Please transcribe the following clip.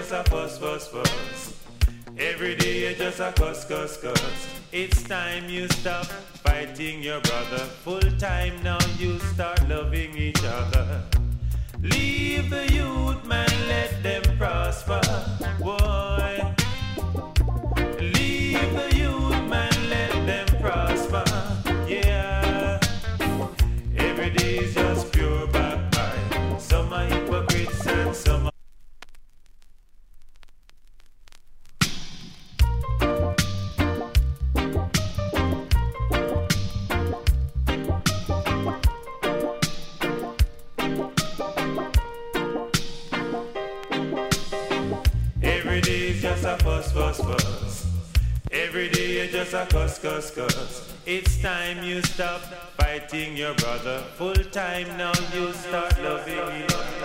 just a fuss, fuss, fuss. Every day you just a cuss, cuss, cuss. It's time you stop fighting your brother. Full time now you start loving each other. Leave the youth, man, let them prosper. Boy. Leave the youth, man, let them prosper. Yeah. Every day is just Every day is just a fuss, fuss, fuss. Every day you just a cuss, cuss, cuss. It's time you stop fighting your brother. Full time now you start loving other.